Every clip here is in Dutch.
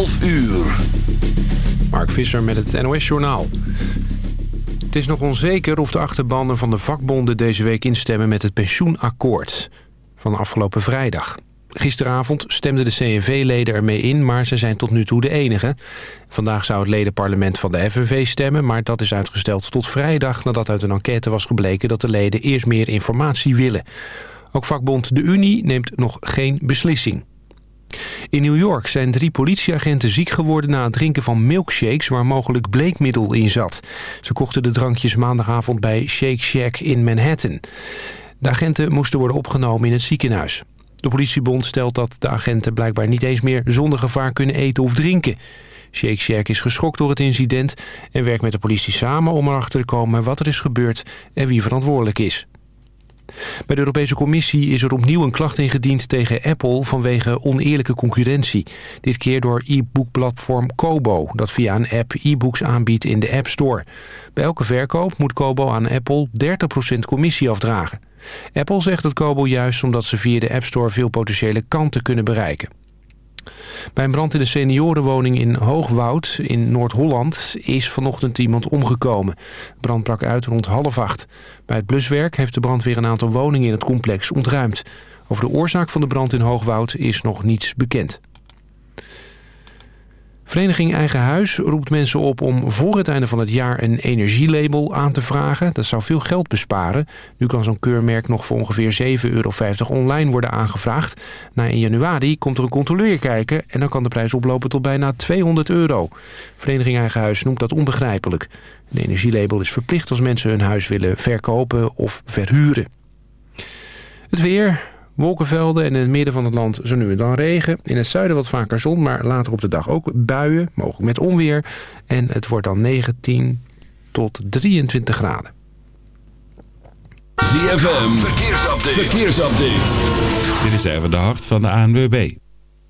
12 uur. Mark Visser met het NOS Journaal. Het is nog onzeker of de achterbannen van de vakbonden deze week instemmen met het pensioenakkoord van afgelopen vrijdag. Gisteravond stemden de CNV-leden ermee in, maar ze zijn tot nu toe de enige. Vandaag zou het ledenparlement van de FNV stemmen... maar dat is uitgesteld tot vrijdag nadat uit een enquête was gebleken... dat de leden eerst meer informatie willen. Ook vakbond De Unie neemt nog geen beslissing. In New York zijn drie politieagenten ziek geworden na het drinken van milkshakes waar mogelijk bleekmiddel in zat. Ze kochten de drankjes maandagavond bij Shake Shack in Manhattan. De agenten moesten worden opgenomen in het ziekenhuis. De politiebond stelt dat de agenten blijkbaar niet eens meer zonder gevaar kunnen eten of drinken. Shake Shack is geschokt door het incident en werkt met de politie samen om erachter te komen wat er is gebeurd en wie verantwoordelijk is. Bij de Europese Commissie is er opnieuw een klacht ingediend tegen Apple vanwege oneerlijke concurrentie. Dit keer door e-bookplatform Kobo, dat via een app e-books aanbiedt in de App Store. Bij elke verkoop moet Kobo aan Apple 30% commissie afdragen. Apple zegt dat Kobo juist omdat ze via de App Store veel potentiële kanten kunnen bereiken. Bij een brand in de seniorenwoning in Hoogwoud in Noord-Holland is vanochtend iemand omgekomen. Brand brak uit rond half acht. Bij het bluswerk heeft de brandweer een aantal woningen in het complex ontruimd. Over de oorzaak van de brand in Hoogwoud is nog niets bekend. Vereniging Eigen Huis roept mensen op om voor het einde van het jaar een energielabel aan te vragen. Dat zou veel geld besparen. Nu kan zo'n keurmerk nog voor ongeveer 7,50 euro online worden aangevraagd. Na in januari komt er een controleur kijken en dan kan de prijs oplopen tot bijna 200 euro. Vereniging Eigen Huis noemt dat onbegrijpelijk. Een energielabel is verplicht als mensen hun huis willen verkopen of verhuren. Het weer, Wolkenvelden en in het midden van het land zo nu en dan regen. In het zuiden wat vaker zon, maar later op de dag ook buien, mogelijk met onweer. En het wordt dan 19 tot 23 graden. ZFM, verkeersupdate. verkeersupdate. Dit is even de hart van de ANWB.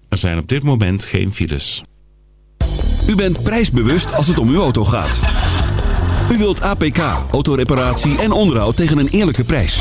Er zijn op dit moment geen files. U bent prijsbewust als het om uw auto gaat. U wilt APK, autoreparatie en onderhoud tegen een eerlijke prijs.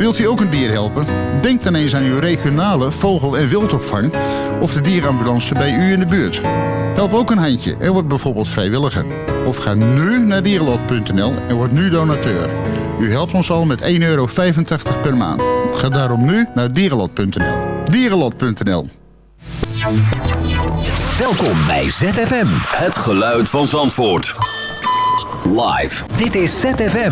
Wilt u ook een dier helpen? Denk dan eens aan uw regionale vogel- en wildopvang of de dierenambulance bij u in de buurt. Help ook een handje en word bijvoorbeeld vrijwilliger. Of ga nu naar dierenlot.nl en word nu donateur. U helpt ons al met 1,85 euro per maand. Ga daarom nu naar dierenlot.nl. Dierenlot.nl Welkom bij ZFM. Het geluid van Zandvoort. Live. Dit is ZFM.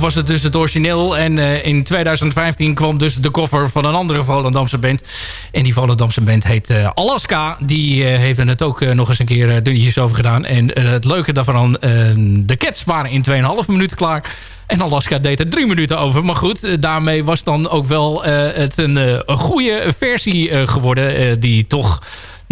Was het dus het origineel. En eh, in 2015 kwam dus de koffer van een andere Volendamse band. En die Volendamse band heet eh, Alaska. Die eh, heeft er het ook nog eens een keer dunnetjes over gedaan. En het leuke daarvan, de Cats waren in 2,5 minuten klaar. En Alaska deed er drie minuten over. Maar goed, daarmee was dan ook wel het een, een goede versie geworden. die toch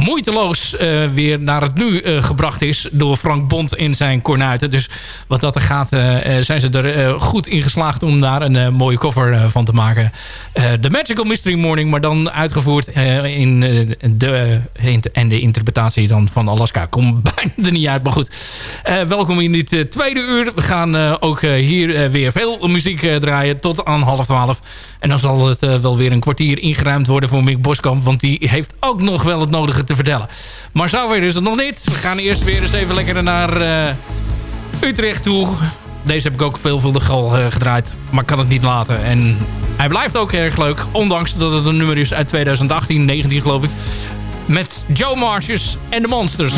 moeiteloos uh, weer naar het nu uh, gebracht is door Frank Bond in zijn kornuiten. Dus wat dat er gaat, uh, zijn ze er goed in geslaagd om daar een mooie cover van te maken. The Magical Mystery Morning, maar dan uitgevoerd in de, en de interpretatie dan van Alaska. Komt bijna er niet uit, maar goed. welkom in dit tweede uur. We gaan ook hier weer veel muziek draaien tot aan half twaalf. En dan zal het wel weer een kwartier ingeruimd worden voor Mick Boskamp. Want die heeft ook nog wel het nodige te vertellen. Maar zover is het nog niet. We gaan eerst weer eens even lekker naar uh, Utrecht toe. Deze heb ik ook veelvuldig al uh, gedraaid. Maar kan het niet laten. En hij blijft ook erg leuk. Ondanks dat het een nummer is uit 2018, 19 geloof ik. Met Joe Marches en de Monsters.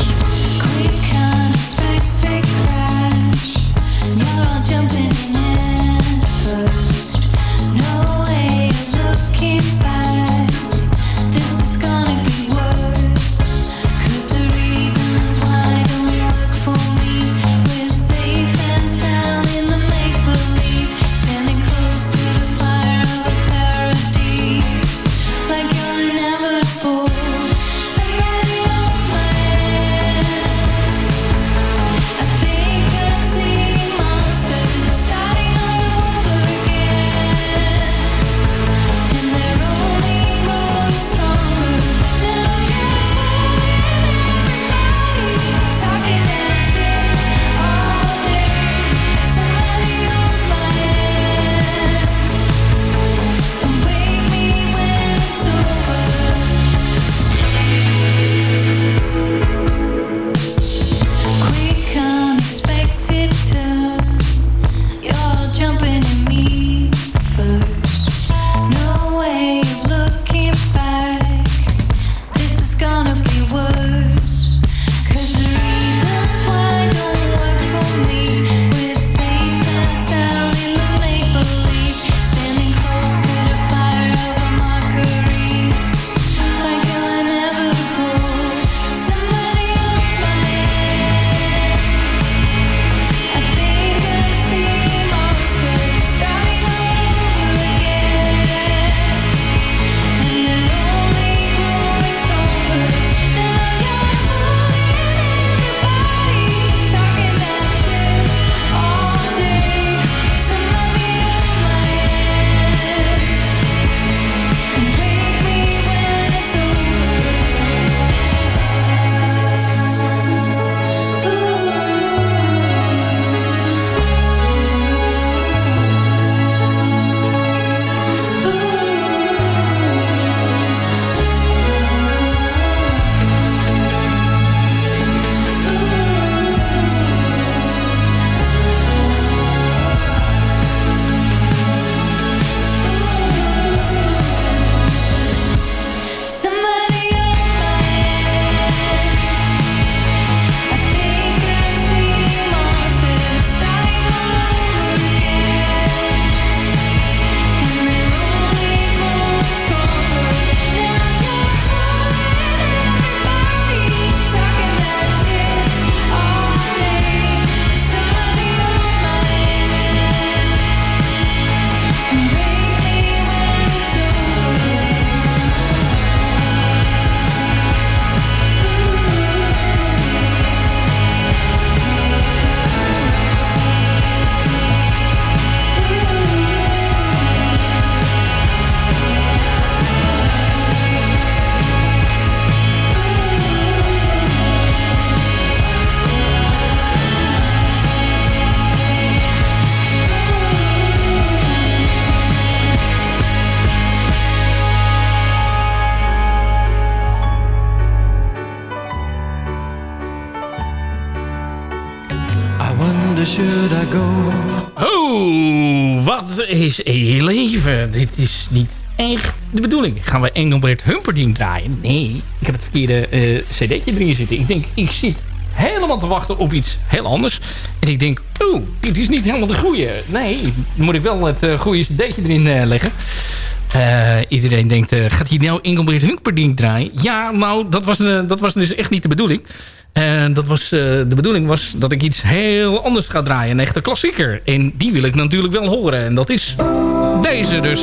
Is je leven. Dit is niet echt de bedoeling. Gaan we Engelbert Humperdinck draaien? Nee, ik heb het verkeerde uh, cd'tje erin zitten. Ik denk, ik zit helemaal te wachten op iets heel anders. En ik denk, oeh, dit is niet helemaal de goede. Nee, moet ik wel het uh, goede cd'tje erin uh, leggen. Iedereen denkt, gaat hij nou Engelbert Humperdinck draaien? Ja, nou, dat was, dat was dus echt niet de bedoeling. En dat was, de bedoeling was dat ik iets heel anders ga draaien. Een echte klassieker. En die wil ik natuurlijk wel horen. En dat is deze dus.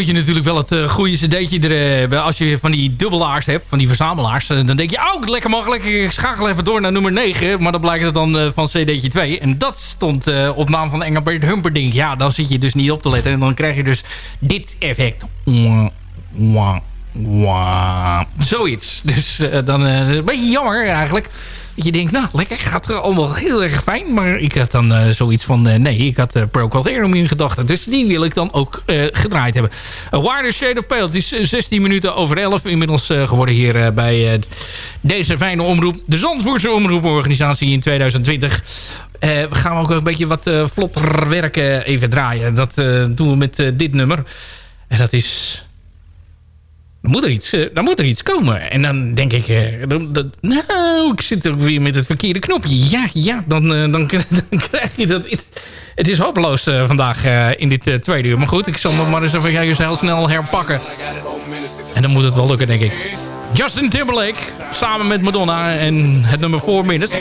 moet je natuurlijk wel het eh, goede cd'tje er eh, hebben. Als je van die dubbelaars hebt, van die verzamelaars... Eh, dan denk je, oh, lekker mogelijk. ik schakel even door naar nummer 9. Maar dan blijkt het dan van cd'tje 2. En dat stond op naam van Engelbert Humperdinck. Ja, dan zit je dus niet op te letten. En dan krijg je dus dit effect. Zoiets. Dus dan een beetje jammer eigenlijk je denkt, nou lekker, gaat er allemaal heel erg fijn. Maar ik had dan eh, zoiets van, eh, nee, ik had eh, uh, Procol Harum in gedachten. Dus die wil ik dan ook gedraaid hebben. Uh, Wider Shade of Pale, het is 16 minuten over 11 inmiddels geworden hier bij deze fijne omroep. De Zandvoortse omroeporganisatie in 2020. we gaan ook een beetje wat vlotter werken even draaien. Dat doen we met dit nummer. En dat is dan moet er iets, eh, moet er iets komen. En dan denk ik, eh, nou, ik zit ook weer met het verkeerde knopje. Ja, ja, dan, eh, dan krijg je dat. Het is hopeloos vandaag in dit tweede uur. Maar goed, ik zal nog maar eens even heel snel herpakken. En dan moet het wel lukken, denk ik. Justin Timberlake, samen met Madonna en het nummer 4 Minutes.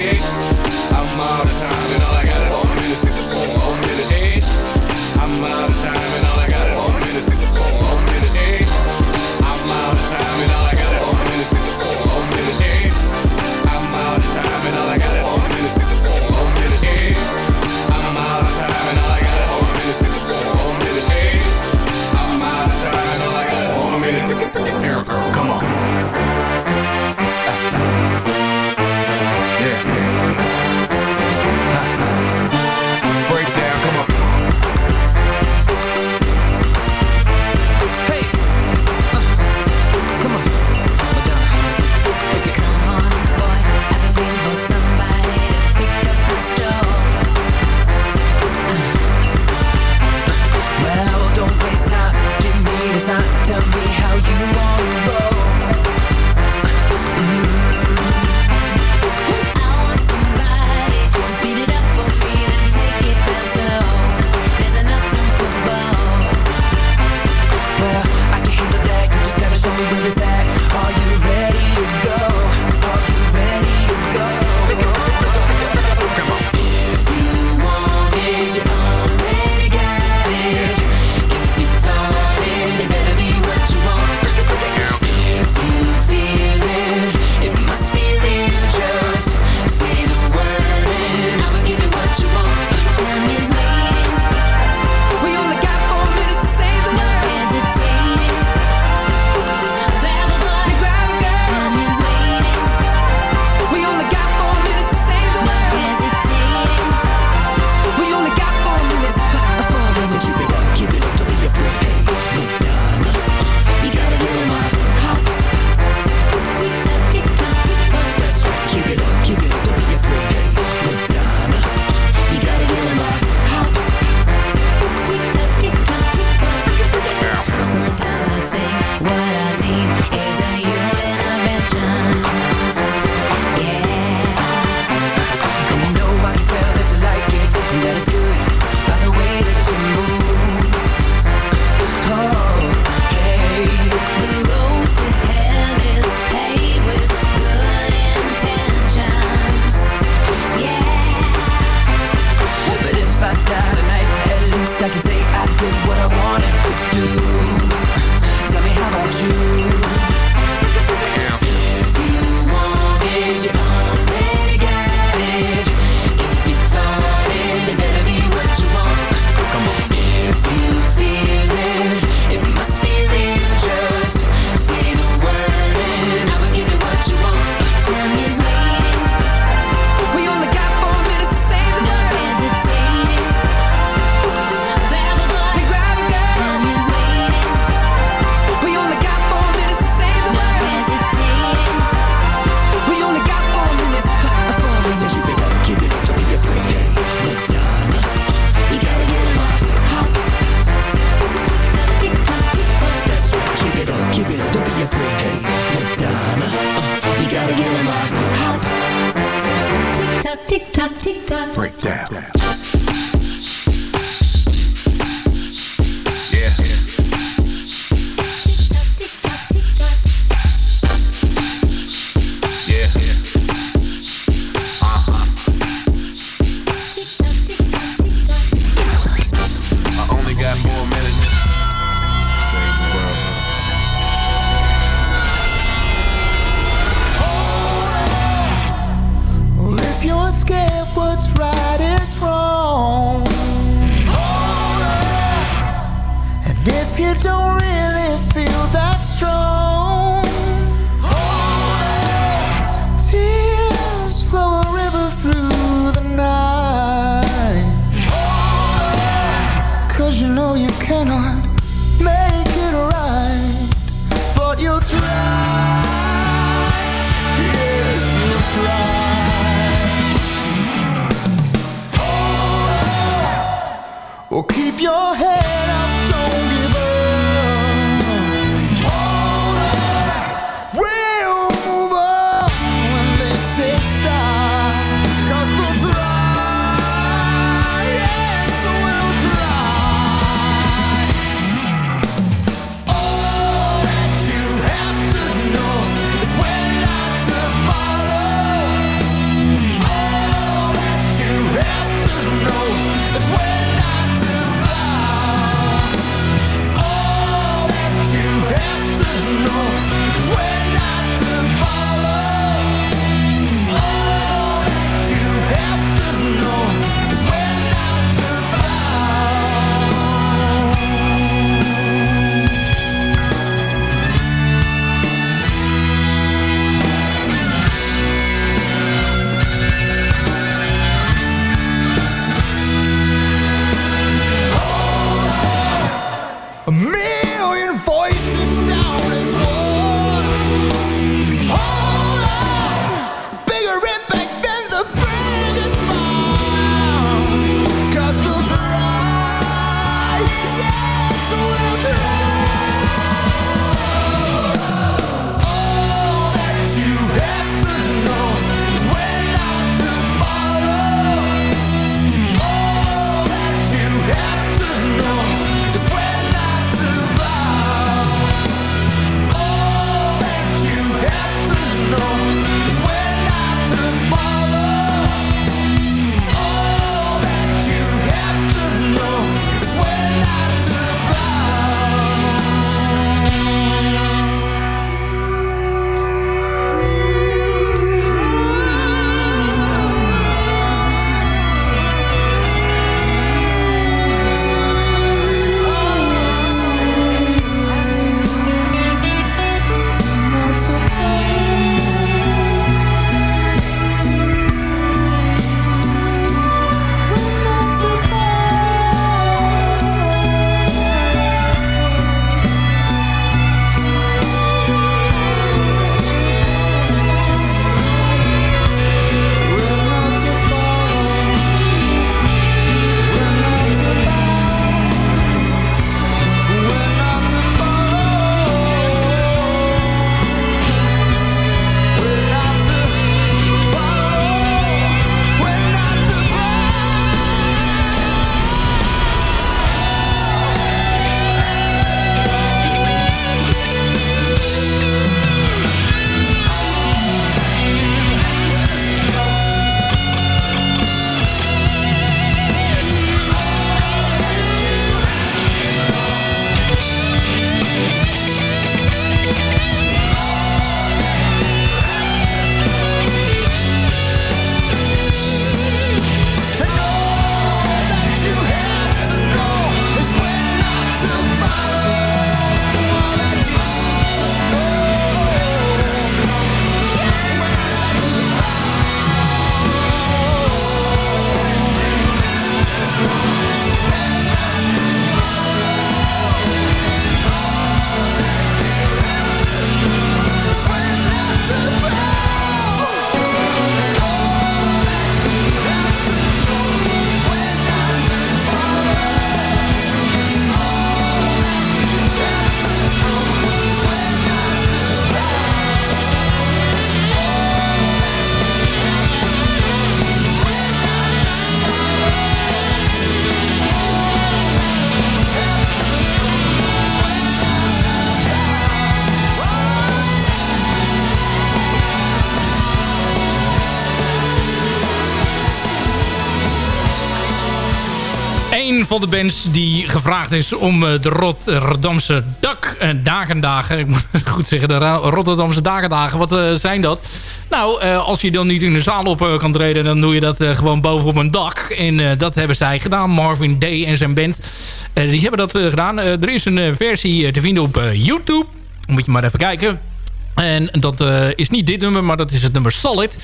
De bands die gevraagd is om eh, de Rotterdamse dak eh, dagendagen. Ik moet goed zeggen, de Rotterdamse dagendagen. Wat eh, zijn dat? Nou, als je dan niet in de zaal op kan treden, dan doe je dat gewoon bovenop een dak. En dat hebben zij gedaan. Marvin Day en zijn band. Die hebben dat gedaan. Er is een versie te vinden op YouTube. Moet je maar even kijken. En dat is niet dit nummer, maar dat is het nummer Solid.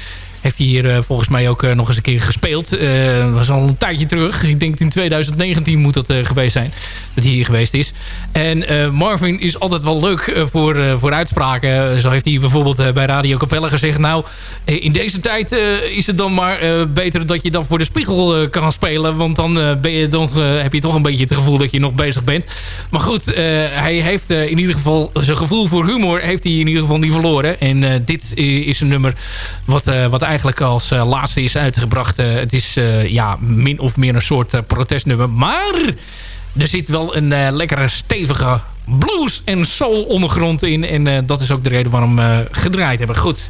Heeft hij hier eh, volgens mij ook eh, nog eens een keer gespeeld. Eh, dat was al een tijdje terug. Ik denk in 2019 moet dat geweest zijn. Dat hij hier geweest is. En Marvin is altijd wel leuk voor, voor uitspraken. Zo heeft hij bijvoorbeeld bij Radio Capelle gezegd... nou, in deze tijd is het dan maar beter dat je dan voor de spiegel kan spelen. Want dan, ben je toch, heb je toch een beetje het gevoel dat je nog bezig bent. Maar goed, hij heeft in ieder geval zijn gevoel voor humor... heeft hij in ieder geval niet verloren. En dit is een nummer wat, wat eigenlijk als eh, laatste is uitgebracht. Eh, het is eh, ja, min of meer een soort protestnummer. Maar er zit wel een lekkere stevige blues en soul ondergrond in. En dat is ook de reden waarom we gedraaid hebben. Goed.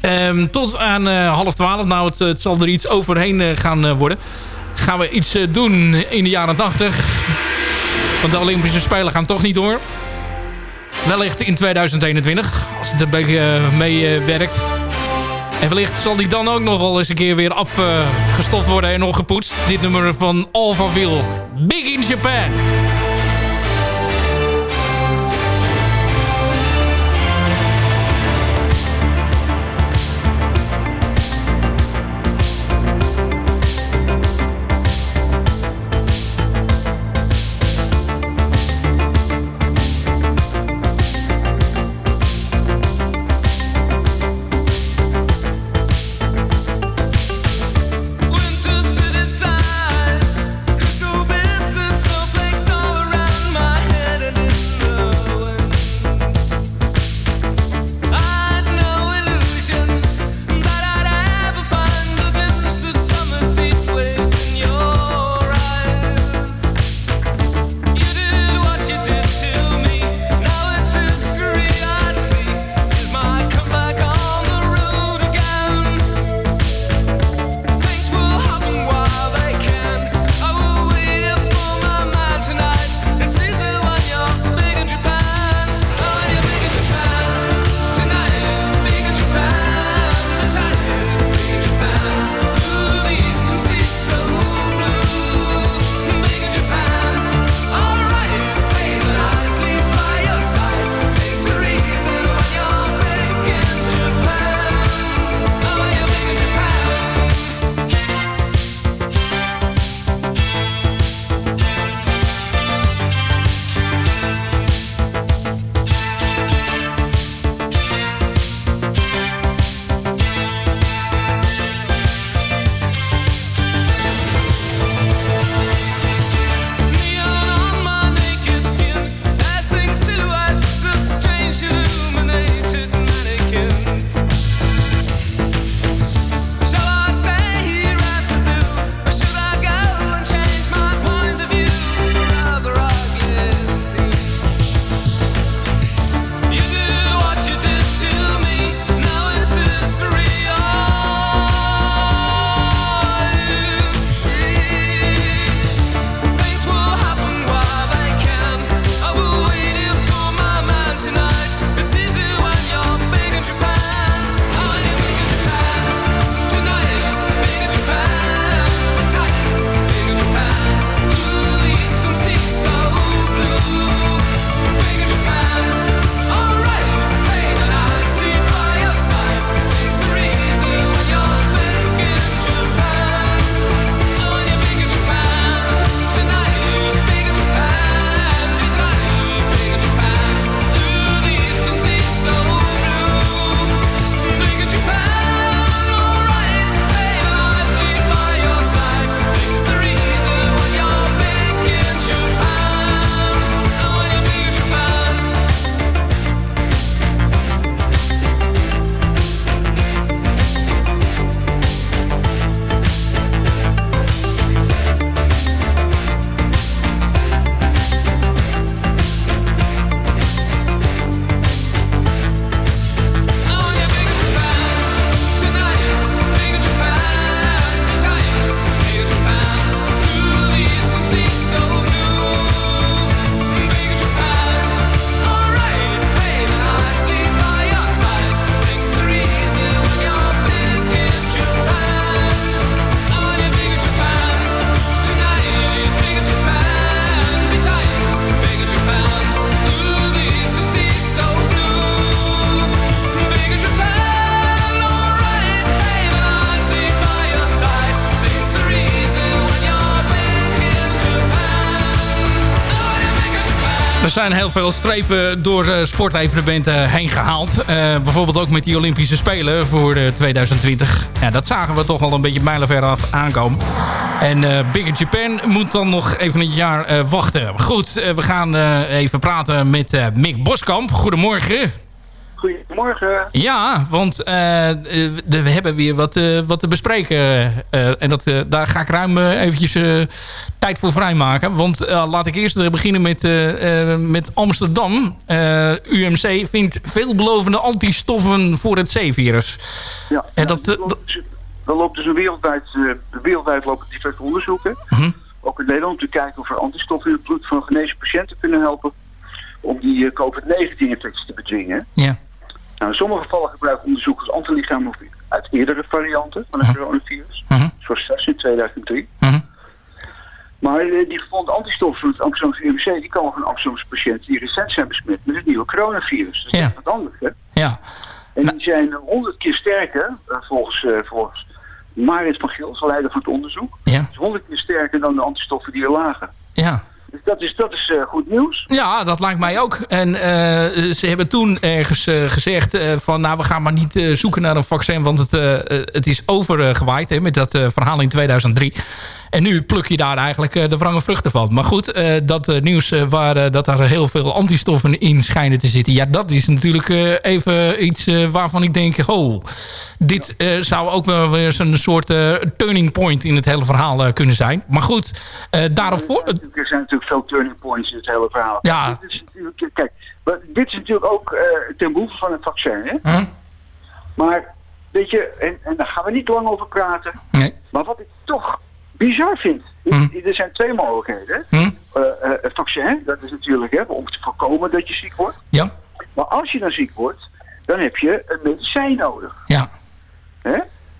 Ehm, tot aan half twaalf. Nou, het, het zal er iets overheen gaan worden. Gaan we iets doen in de jaren 80. Want de Olympische Spelen gaan toch niet door. Wellicht in 2021. Als het een beetje meewerkt. En wellicht zal die dan ook nog wel eens een keer weer afgestoft worden en nog gepoetst. Dit nummer van Alphaville. Big in Japan. Zijn heel veel strepen door eh, sportevenementen heen gehaald. Eh, bijvoorbeeld ook met die Olympische Spelen voor eh, 2020. Ja, dat zagen we toch wel een beetje mijlenver af aankomen. En eh, Big Japan moet dan nog even een jaar eh, wachten. Goed, eh, we gaan eh, even praten met eh, Mick Boskamp. Goedemorgen. Goedemorgen. Ja, want eh, de- we hebben weer wat, eh, wat te bespreken. eh, en dat, daar ga ik ruim eventjes tijd voor vrijmaken. Want laat ik eerst beginnen met, met Amsterdam. UMC vindt veelbelovende antistoffen voor het C-virus. Ja, En dat, loopt dus- loopt dus een wereldwijd, eh, wereldwijd lopen diverse onderzoeken. Mhm. Ook in Nederland om te kijken of er antistoffen in het bloed van genezen patiënten kunnen helpen. Om die eh, COVID-19-infectie te bedwingen. Ja. Nou, in sommige gevallen gebruiken onderzoekers antilichamen uit eerdere varianten van het coronavirus. Mhm. Zoals SARS in 2003. Mhm. Maar eh, die gevonden antistoffen van het Amsterdamse UMC... die komen van Amsterdamse patiënten die recent zijn besmet met het nieuwe coronavirus. Dat is wat anders, hè? Ja. En die zijn honderd keer sterker, eh, volgens, eh, volgens Marit van Gils, leider van het onderzoek. Ja. Dus honderd keer sterker dan de antistoffen die er lagen. Ja. Dus dat is, dat is eh, goed nieuws. Ja, dat lijkt mij ook. En eh, ze hebben toen ergens eh, gezegd van... nou, we gaan maar niet zoeken naar een vaccin... want het, het is overgewaaid hè, met dat verhaal in 2003. En nu pluk je daar eigenlijk eh, de wrange vruchten van. Maar goed, eh, dat eh, nieuws waar dat er heel veel antistoffen in schijnen te zitten... ja, dat is natuurlijk even iets waarvan ik denk... oh, dit zou ook wel weer een soort turning point in het hele verhaal kunnen zijn. Maar goed, daarop voor... Er zijn natuurlijk veel turning points in het hele verhaal. Ja. Dit is natuurlijk, kijk, dit is natuurlijk ook ten behoeve van het vaccin. Hè? Maar, weet je, en, en daar gaan we niet lang over praten. Nee. Maar wat ik toch bizar vind, is- er zijn twee mogelijkheden. Hm? Eh, eh, het vaccin, dat is natuurlijk hè, om te voorkomen dat je ziek wordt. Ja. Maar als je dan ziek wordt, dan heb je een medicijn nodig. Ja. Hè?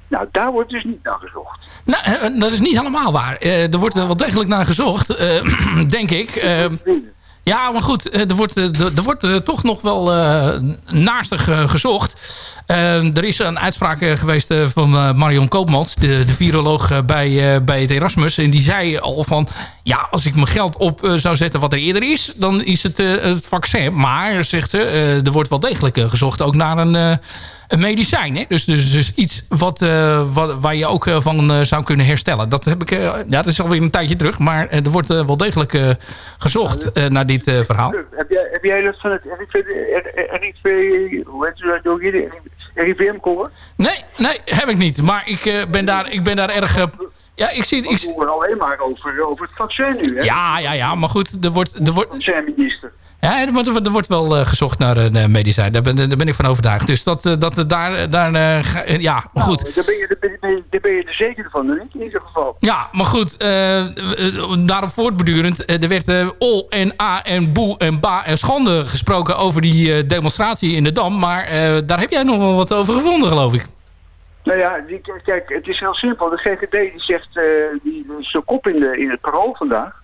Nou, daar wordt dus niet naar gezocht. Nou, dat is niet helemaal waar. Eh, er wordt er wel degelijk naar gezocht, denk ik. Ja, maar goed, eh, er wordt, eh, er er wordt eh, toch nog wel eh, naastig gezocht. Er is een uitspraak geweest van Marion Koopmans, de, de viroloog bij, bij het Erasmus. En die zei al van, ja, als ik mijn geld op zou zetten wat er eerder is, dan is het het vaccin. Maar, zegt ze, er wordt wel degelijk gezocht ook naar een... een medicijn. Hè? Dus, dus, dus iets wat, eh, wat, waar je ook eh, van eh, zou kunnen herstellen. Dat heb ik, ja, dat is alweer een tijdje terug. Maar er wordt wel degelijk gezocht naar dit verhaal. Heb jij, heb jij dat van het RIV, hoe heet dat hier? RIVM gehoord? Nee, nee, heb ik niet. Maar ik, ben, daar, ik ben daar erg... ja, ik zie... Ik, We horen alleen maar over, over het vaccin nu, hè? ja, ja, ja, maar goed, er wordt... Er wordt Vaccin-minister. Ja, er wordt, er wordt wel eh, gezocht naar een eh, medicijn. Daar ben, daar ben ik van overtuigd. Dus dat, eh, dat daar... daar ga- ja, maar goed. Nou, daar, ben je, daar, ben je, daar ben je er zeker van, in ieder geval. Ja, maar goed, eh, daarop voortbedurend. er werd ol en a en boe en ba en schande gesproken over die demonstratie in de Dam. Maar daar heb jij nog wel wat over gevonden, geloof ik. Nou ja, die, kijk, het is heel simpel. De GGD die zegt, die is zo kop in, de, in het parool vandaag.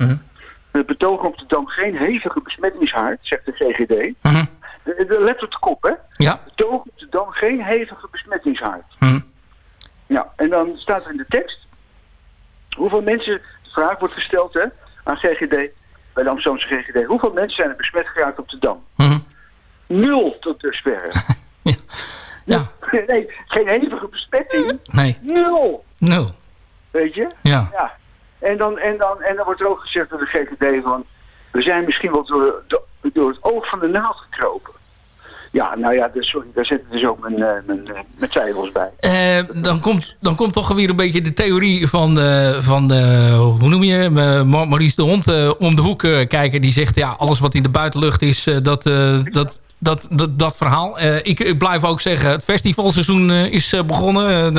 We betogen op de Dam geen hevige besmettingshaard, zegt de GGD. Mhm. De, de, let op de kop, hè? Ja. Betogen op de Dam geen hevige besmettingshaard. Mhm. Ja, en dan staat er in de tekst hoeveel mensen, de vraag wordt gesteld hè, aan GGD, bij de Amsterdamse GGD, hoeveel mensen zijn er besmet geraakt op de Dam? Mhm. Nul tot dusver. Ja. Nee, geen hevige besmetting. Nee. Nul. Nul. Weet je? Ja. Ja. En dan, en, dan, en dan wordt er ook gezegd door de GGD van... we zijn misschien wel door, door, het oog van de naald gekropen. Ja, nou ja, dus, sorry, daar ik dus ook mijn, eh, mijn, eh, mijn twijfels bij. Eh, dan, komt, dan komt toch weer een beetje de theorie van, de, van de, hoe noem je Maurice de Hond om de hoek kijken. Die zegt, ja, alles wat in de buitenlucht is, dat, dat, dat, dat, dat verhaal. Eh, ik, ik blijf ook zeggen, het festivalseizoen eh, is eh, begonnen.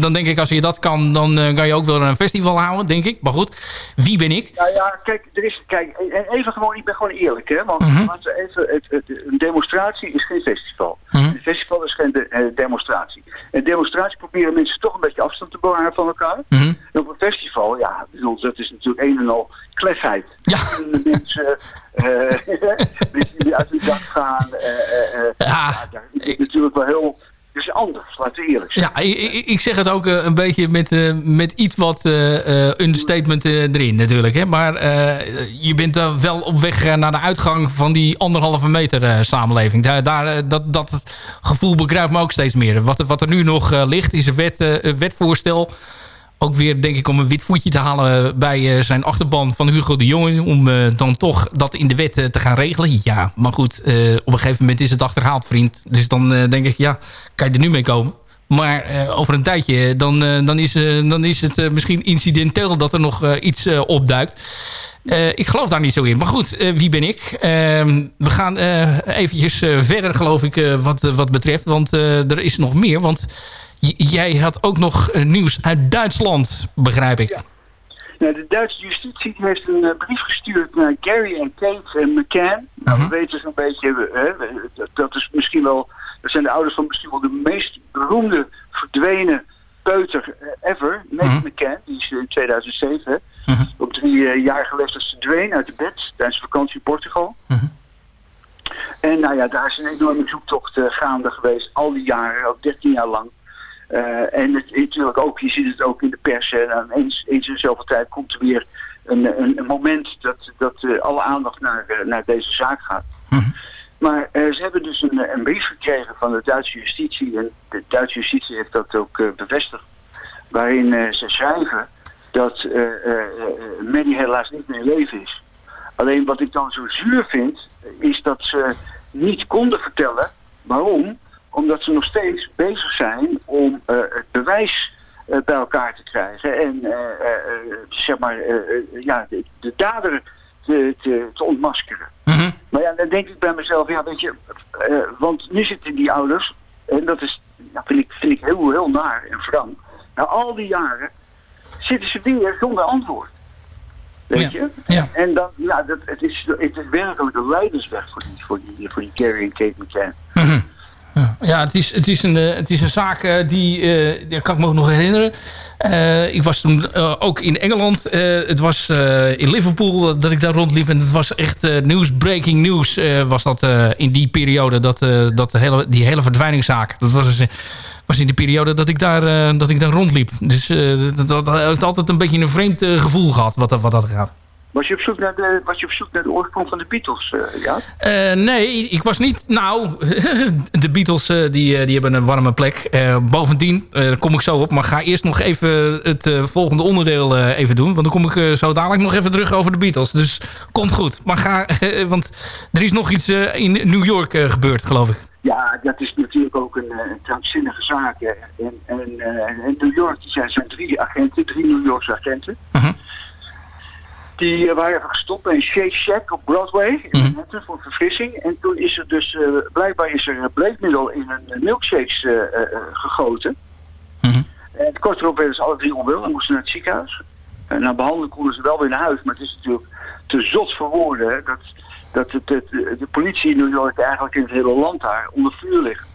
Dan denk ik, als je dat kan, dan kan je ook wel een festival houden, denk ik. Maar goed, wie ben ik? Nou ja, kijk, er is, kijk, en even gewoon, ik ben gewoon eerlijk, hè. Want Mhm. even, het, het- een demonstratie is geen festival. Een festival is geen de- demonstratie. Een demonstratie proberen mensen toch een beetje afstand te bewaren van elkaar. Mhm. En op een festival, ja, bedoel, dat is natuurlijk een en al klefheid. Ja. Mensen, mensen die uit hun dak gaan. Eh, eh, eh, ja. daar is natuurlijk wel heel... Is anders, laten we eerlijk zijn. Ja, ik, zeg het ook een beetje met, met iets wat eh, understatement erin natuurlijk. Hè? Maar je bent dan wel op weg naar de uitgang van die anderhalve meter samenleving. Daar, daar, dat, dat gevoel begrijpt me ook steeds meer. Wat, er- wat er nu nog ligt is een, wet, een wetvoorstel. Ook weer denk ik om een wit voetje te halen bij eh, zijn achterban van Hugo de Jonge. Om eh, dan toch dat in de wet eh, te gaan regelen. Ja, maar goed, op een gegeven moment is het achterhaald vriend. Dus dan denk ik, ja, kan je er nu mee komen? Maar over een tijdje, dan, dan, is, dan is het misschien incidenteel dat er nog iets opduikt. Ik geloof daar niet zo in. Maar goed, wie ben ik? Ehm, we gaan eventjes verder, geloof ik, wat, wat betreft. Want er is nog meer. Want jij had ook nog eh, nieuws uit Duitsland, begrijp ik. Nou, de Duitse justitie heeft een eh, brief gestuurd naar Gary en Kate en McCann. Nou, we weten zo'n beetje, eh, we- dat, dat is misschien wel, dat zijn de ouders van misschien wel de meest beroemde verdwenen peuter eh, ever. Nate McCann, die is in 2007 hè, op drie eh, jarige leeftijd verdween uit de bed tijdens vakantie in Portugal. En nou ja, daar is een enorme zoektocht eh, gaande geweest, al die jaren, ook 13 jaar lang. Eh, en het, natuurlijk ook, je ziet het ook in de pers, en dan eens, eens in zoveel tijd komt er weer een, een, een moment dat, dat eh, alle aandacht naar, eh, naar deze zaak gaat. Maar eh, ze hebben dus een, een brief gekregen van de Duitse justitie en de Duitse justitie heeft dat ook bevestigd, waarin ze schrijven dat Maddie helaas niet meer leven is. Alleen wat ik dan zo zuur vind, is dat ze niet konden vertellen. Waarom? Omdat ze nog steeds bezig zijn om eh, het bewijs eh, bij elkaar te krijgen. En eh, zeg maar, ja, de, de dader te, te, te ontmaskeren. Maar ja, dan denk ik bij mezelf, ja, weet je, want nu zitten die ouders, en dat is, ja, vind, ik, vind ik heel, heel naar en wrang. Na al die jaren zitten ze weer zonder antwoord. Weet je? Ja. En dan, ja, dat, het, is, het is werkelijk een leidersweg voor die, voor die, voor die Gary en Kate McCann. Ja, het is, het is, een, eh, het is een zaak eh, die, die kan ik me ook nog herinneren. Ik was toen ook in Engeland. Het was in Liverpool dat ik daar rondliep. En het was echt nieuws, breaking news was dat in die periode. Dat, dat de hele, die hele verdwijningszaak. Dat was, dus, was in de periode dat ik daar, dat ik daar rondliep. Dus dat, dat, heeft altijd een beetje een vreemd gevoel gehad wat, wat dat gaat. Was je op zoek naar de, was je op zoek naar de oorsprong van de Beatles, eh, ja? Eh, nee, ik was niet... Nou, de Beatles eh, die, die hebben een warme plek. Bovendien, daar kom ik zo op. Maar ga eerst nog even het volgende onderdeel even doen. Want dan kom ik zo dadelijk nog even terug over de Beatles. Dus komt goed. Maar ga... want er is nog iets in New York gebeurd, geloof ik. Ja, dat is natuurlijk ook een, een krankzinnige zaak. En, en in New York die zijn zo'n drie agenten, drie New Yorkse agenten. Die eh, waren even gestopt bij een Shake Shack op Broadway in Manhattan voor verfrissing. En toen is er dus, eh, blijkbaar is er bleekmiddel in een eh, milkshakes gegoten. En kort erop werden ze alle drie onwel en moesten naar het ziekenhuis. En na behandeling konden ze wel weer naar huis, maar het is natuurlijk te zot voor woorden hè, dat, dat het, het- de politie in New York eigenlijk in het hele land daar onder vuur ligt.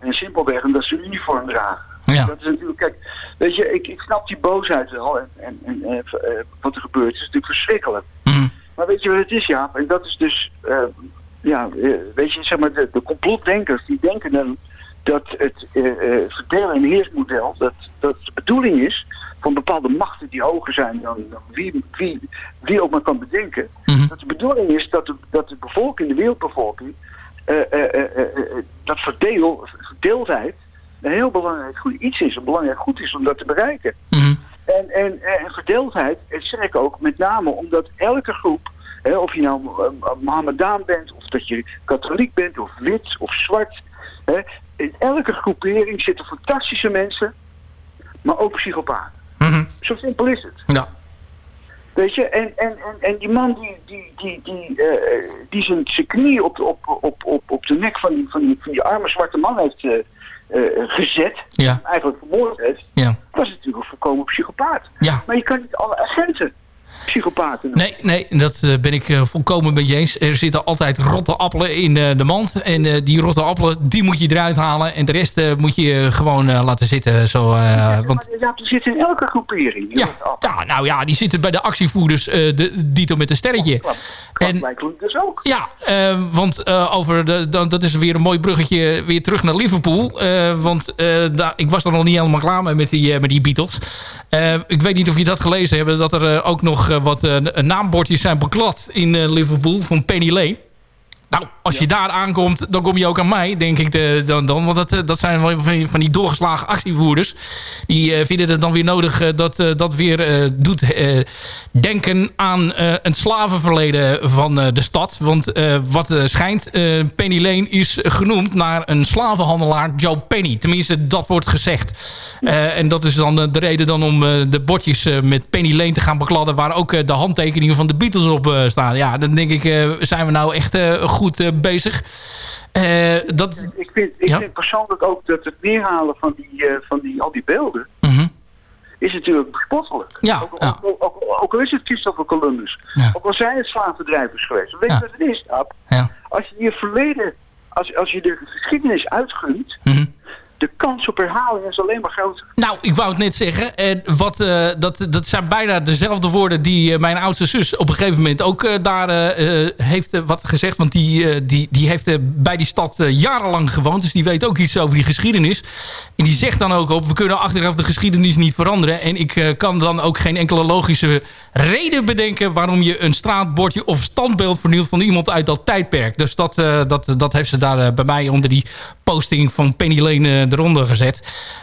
En simpelweg omdat ze een uniform dragen. Ja. Dat is natuurlijk, kijk, weet je, ik, ik snap die boosheid wel en, en, en eh, eh, wat er gebeurt is natuurlijk verschrikkelijk. Maar weet je wat het is, Jaap? En dat is dus, eh, ja, weet je, zeg maar, de, de complotdenkers die denken dan dat het verdelen- en heersmodel, dat, dat de bedoeling is van bepaalde machten die hoger zijn dan, dan wie, wie, wie ook maar kan bedenken. Dat de bedoeling is dat de, dat de bevolking, de wereldbevolking, dat verdeel, verdeeldheid een heel belangrijk goed, iets is, een belangrijk goed is om dat te bereiken. En, en, en verdeeldheid zeg ik ook met name omdat elke groep, hè, of je nou uh, Mohammedaan bent, of dat je katholiek bent, of wit, of zwart, hè, in elke groepering zitten fantastische mensen, maar ook psychopaten. Zo simpel is het. Ja. Weet je, en, en, en, en die man die, die, die, die, eh, die zijn, zijn knie op, op, op, op, op de nek van die, van die, van die arme zwarte man heeft eh, eh, gezet, Ja. eigenlijk vermoord heeft, Ja. was natuurlijk een volkomen psychopaat. Ja. Maar je kan niet alle agenten psychopaten. Nee, nee, dat eh, ben ik eh, volkomen met je eens. Er zitten altijd rotte appelen in eh, de mand. En die rotte appelen, die moet je eruit halen. En de rest moet je gewoon laten zitten. Zo, eh, want, Ja, die zitten in elke groepering. ja, ja, nou ja, die zitten bij de actievoerders, de, dito met een sterretje. En, Blijkbaar dus ook. ja, want over de, dan, dat is weer een mooi bruggetje weer terug naar Liverpool. Want daar, ik was er nog niet helemaal klaar mee met die, met die Beatles. Ik weet niet of je dat gelezen hebt, dat er ook nog wat eh, naambordjes zijn beklad in eh, Liverpool van Penny Lane. Nou, als je daar aankomt, dan kom je ook aan mij, denk ik de, dan, dan. Want dat, eh, dat zijn wel van die- doorgeslagen actievoerders. Die eh, vinden het dan weer nodig eh, dat dat weer doet denken aan een slavenverleden van de stad. Want wat schijnt, Penny Lane is genoemd naar een slavenhandelaar, Joe Penny. Tenminste, dat wordt gezegd. En dat is dan de reden dan om de bordjes met Penny Lane te gaan bekladden... waar ook de handtekeningen van de Beatles op staan. Ja, dan denk ik, zijn we nou echt eh, goed eh, bezig. Eh, dat, Ik vind, ik Ja. vind persoonlijk ook dat het neerhalen van, die, eh, van die, al die beelden... Mhm. is natuurlijk bespottelijk. Ja, ook, ja. Ook, ook, ook al is het Christopher Columbus. Ja. Ook al zijn het slavendrijvers geweest. Weet je wat het is, Ab? Ja. Als je je verleden... Als, als je de geschiedenis uitgunt... Mhm. De kans op herhaling is alleen maar groter. Nou, ik wou het net zeggen. En wat, eh, dat, dat zijn bijna dezelfde woorden die eh, mijn oudste zus op een gegeven moment ook eh, daar heeft wat gezegd. Want die, die, die heeft bij die stad jarenlang gewoond. Dus die weet ook iets over die geschiedenis. En die zegt dan ook op, we kunnen achteraf de geschiedenis niet veranderen. En ik kan dan ook geen enkele logische reden bedenken... waarom je een straatbordje of standbeeld vernielt van iemand uit dat tijdperk. Dus dat, dat, dat heeft ze daar bij mij onder die posting van Penny Lane eronder gezet.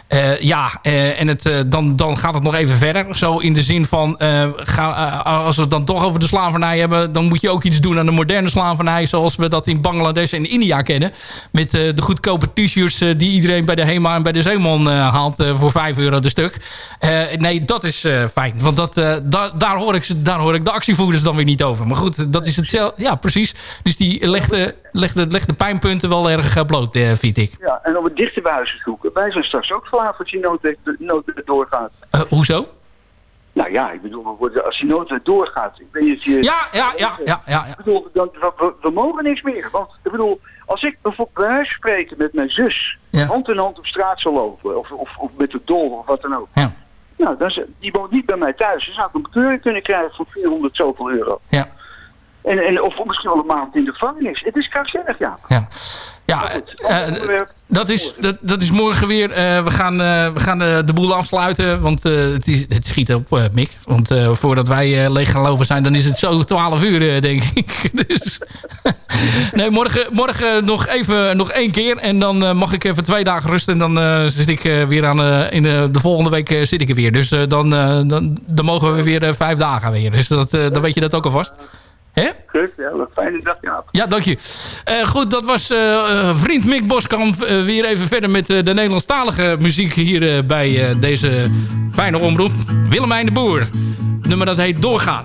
Eh, ja, eh, en het, eh, dan, dan gaat het nog even verder. Zo in de zin van, eh, ga, eh, als we het dan toch over de slavernij hebben... dan moet je ook iets doen aan de moderne slavernij... zoals we dat in Bangladesh en India kennen. Met eh, de goedkope t-shirts eh, die iedereen bij de HEMA en bij de Zeeman eh, haalt... eh, voor 5 euro de stuk. Eh, nee, dat is eh, fijn. Want dat, eh, da- daar, hoor ik, daar hoor ik de actievoerders dan weer niet over. Maar goed, dat is hetzelfde. Ja, precies. Dus die legt de, legt de, legt de pijnpunten wel erg eh, bloot, eh, vind ik. Ja, en om het dichter bij zoeken. Wij zijn straks ook slaven als die noodwet doorgaat. Eh, hoezo? Nou ja, ik bedoel, als die noodwet doorgaat... Ik weet je... Ja, ja, ja, ja, ja. Ik bedoel, dan, we, mogen niks meer. Want ik bedoel, als ik bijvoorbeeld bij huis spreken met mijn zus... Ja. hand in hand op straat zal lopen... of, of, of met de dol of wat dan ook... Ja. Nou, dan, die woont niet bij mij thuis. Dan zou ik een bekeuring kunnen krijgen voor 400 zoveel euro. Ja. En, en, of misschien wel een maand in de gevangenis. Het is krankzinnig, ja. Ja, ja eh, eh, dat, is, dat, dat is morgen weer. Eh, we gaan, we gaan de boel afsluiten. Want het, is, het schiet op, Mick. Want voordat wij leeg gaan lopen zijn, dan is het zo 12 uur, denk ik. dus, nee, morgen, morgen nog even nog één keer. En dan mag ik even twee dagen rusten. En dan zit ik weer aan. in de, de volgende week zit ik er weer. Dus dan, dan, dan mogen we weer vijf dagen weer. Dus dat, dan weet je dat ook alvast. Hè? Goed, ja, een fijne dag, Jaap. Ja, dank je. Eh, goed, dat was eh, eh, vriend Mick Boskamp. Weer even verder met de Nederlandstalige muziek hier bij deze fijne omroep. Willemijn de Boer. Het nummer dat heet Doorgaan.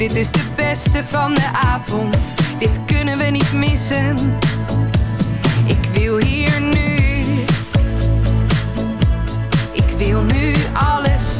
dit is de beste van de avond. Dit kunnen we niet missen. Ik wil hier nu. Ik wil nu alles.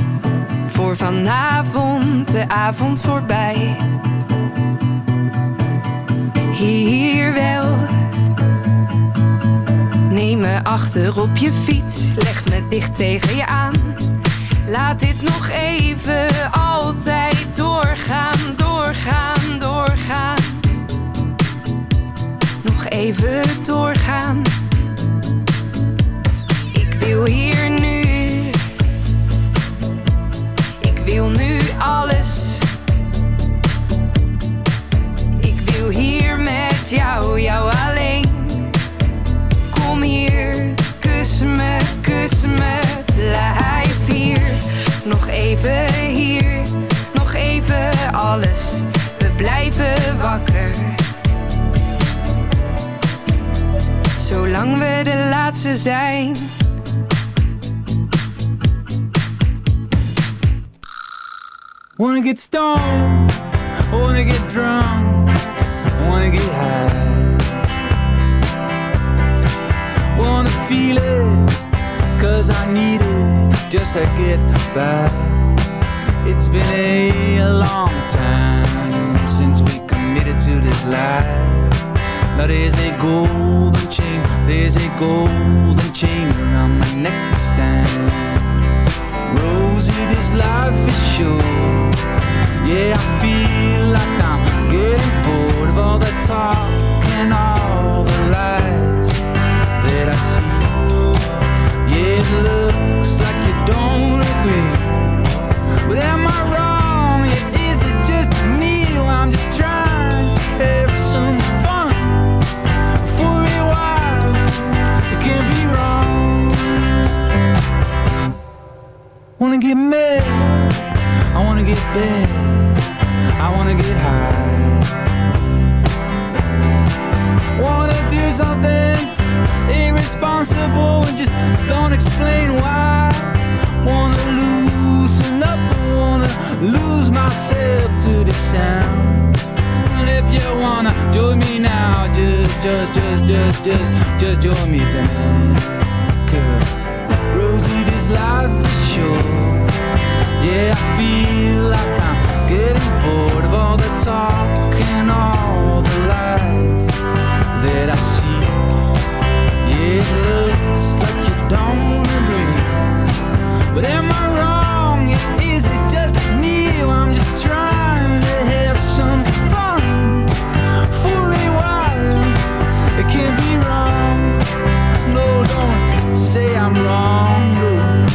Voor vanavond, de avond voorbij hier wel. Neem me achter op je fiets, leg me dicht tegen je aan. Laat dit nog even altijd doorgaan, doorgaan, doorgaan. Nog even doorgaan. Ik wil hier jou, jou alleen. Kom hier, kus me, kus me, blijf hier. Nog even hier, nog even alles. We blijven wakker. Zolang we de laatste zijn. Wanna get stoned, wanna get drunk, wanna get high. Wanna feel it, cause I need it just to get by. It's been a long time since we committed to this life. Now there's a golden chain, there's a golden chain around my neck this time. Rosie, this life is short. Yeah, I feel like I'm getting bored of all the talk and all the lies that I see. Yeah, it looks like you don't agree. But am I wrong? Yeah, is it just me? Well, I'm just trying to have some fun for a while. It can't be wrong. Wanna get mad, I wanna get bad, I wanna get high. Something irresponsible and just don't explain why. Wanna loosen up, I wanna lose myself to the sound. And if you wanna join me now, just, just, just, just, just, just join me tonight. Cause Rosie, this life is short. Yeah, I feel like I'm getting bored of all the talk and all the lies that I see. It looks like you don't agree. But am I wrong? Is it just me? I'm just trying to have some fun for a while. It can't be wrong. No, don't say I'm wrong. No.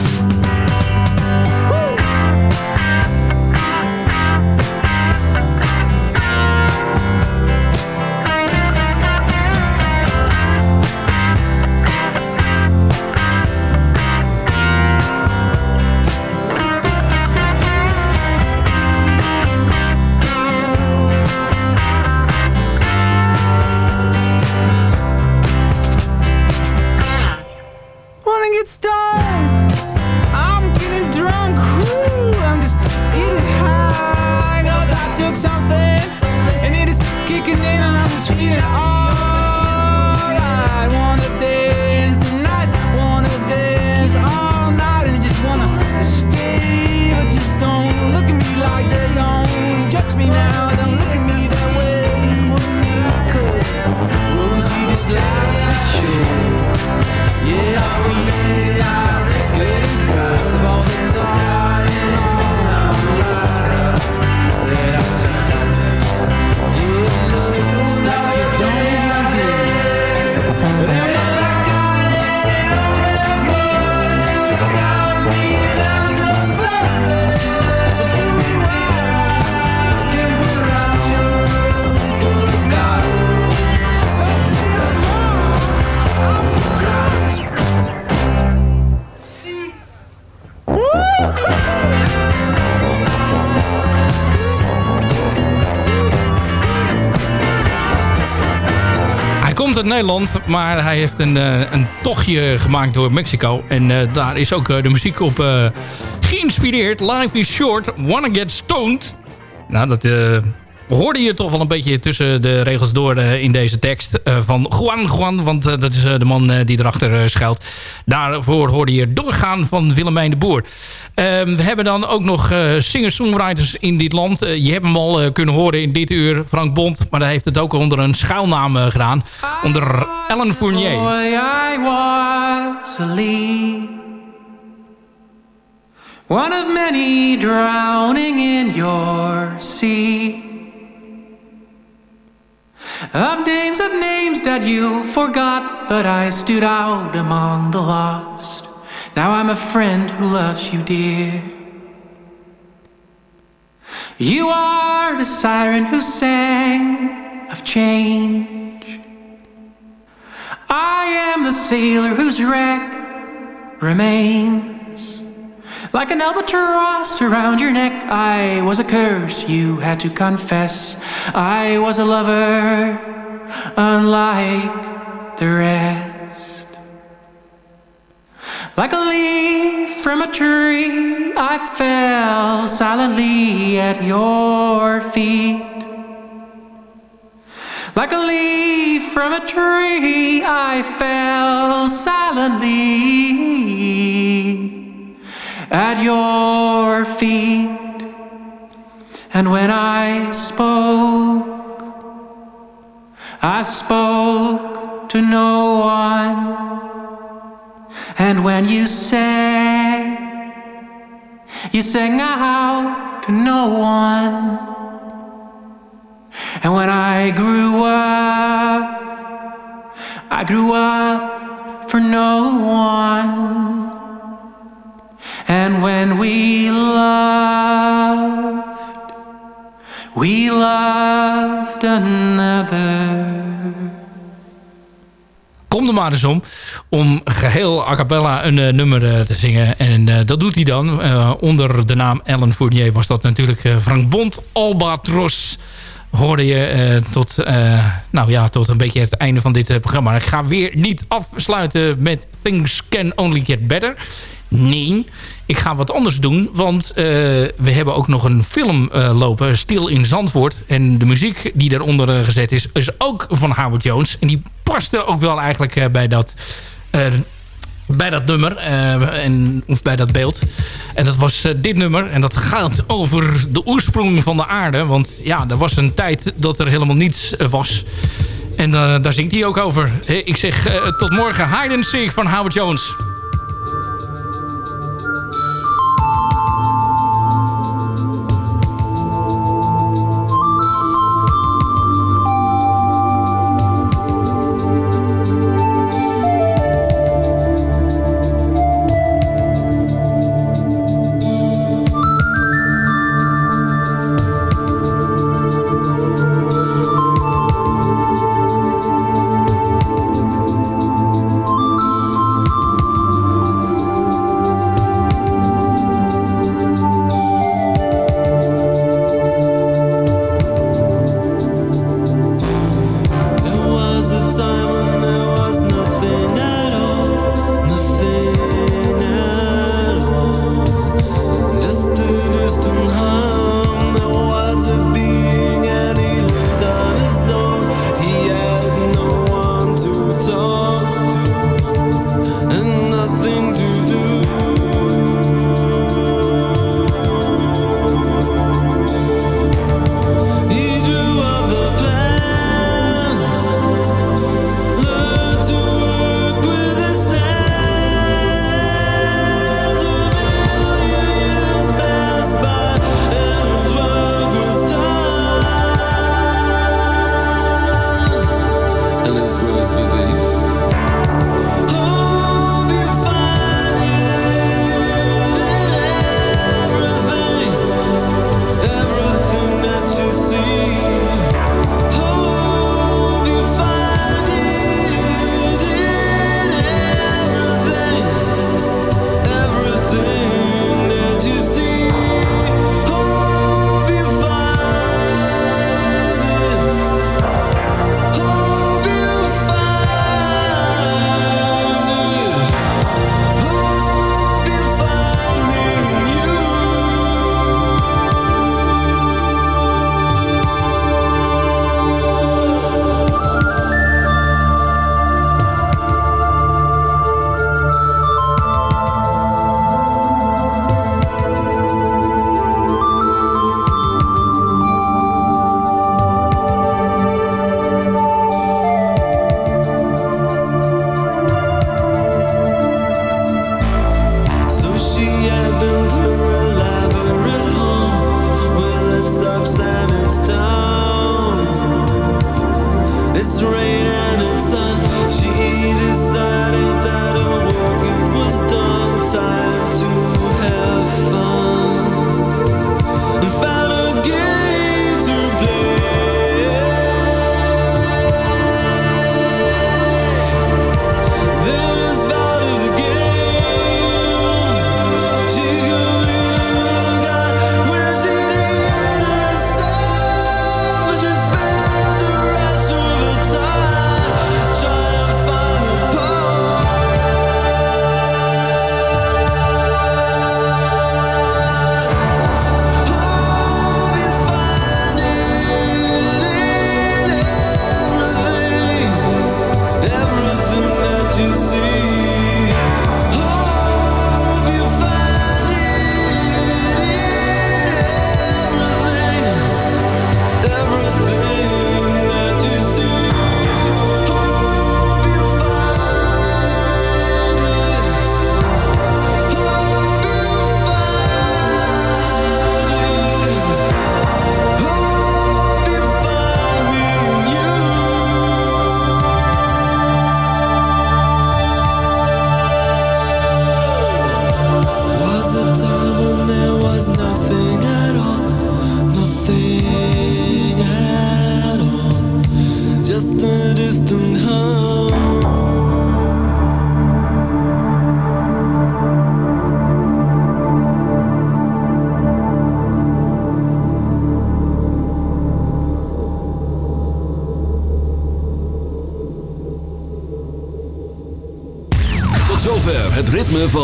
Nederland, maar hij heeft een, eh, een tochtje gemaakt door Mexico. En eh, daar is ook eh, de muziek op geïnspireerd. Life is short, wanna get stoned. Nou, dat hoorde je toch wel een beetje tussen de regels door eh, in deze tekst eh, van Juan Juan. Want eh, dat is de man die erachter schuilt. Daarvoor hoorde je doorgaan van Willemijn de Boer. Ehm, we hebben dan ook nog singer-songwriters in dit land. Je hebt hem al kunnen horen in dit uur, Frank Bond. Maar hij heeft het ook onder een schuilnaam gedaan. Onder Ellen Fournier. One of many drowning in your sea. Of names of names that you forgot, but I stood out among the lost. Now I'm a friend who loves you, dear. You are the siren who sang of change. I am the sailor whose wreck remains. Like an albatross around your neck, I was a curse you had to confess. I was a lover, unlike the rest. Like a leaf from a tree, I fell silently at your feet. Like a leaf from a tree, I fell silently at your feet. And when I spoke, I spoke to no one. And when you sang, you sang out to no one. And when I grew up, I grew up for no one. And when we loved, we loved another. Kom er maar eens om. Om geheel a cappella een eh, nummer eh, te zingen. En eh, dat doet hij dan. Onder de naam Ellen Fournier was dat natuurlijk Frank Bond. Albatros hoorde je eh, tot, eh, nou ja, tot een beetje het einde van dit eh, programma. Ik ga weer niet afsluiten met Things Can Only Get Better. Nee, ik ga wat anders doen. Want we hebben ook nog een film lopen, Stil in Zandvoort. En de muziek die daaronder gezet is, is ook van Howard Jones. En die paste ook wel eigenlijk bij dat... eh, bij dat nummer eh, en, of bij dat beeld. En dat was eh, dit nummer. En dat gaat over de oorsprong van de aarde. Want ja, er was een tijd dat er helemaal niets eh, was. En eh, daar zingt hij ook over. Eh, ik zeg eh, tot morgen. Hide and Seek van Howard Jones.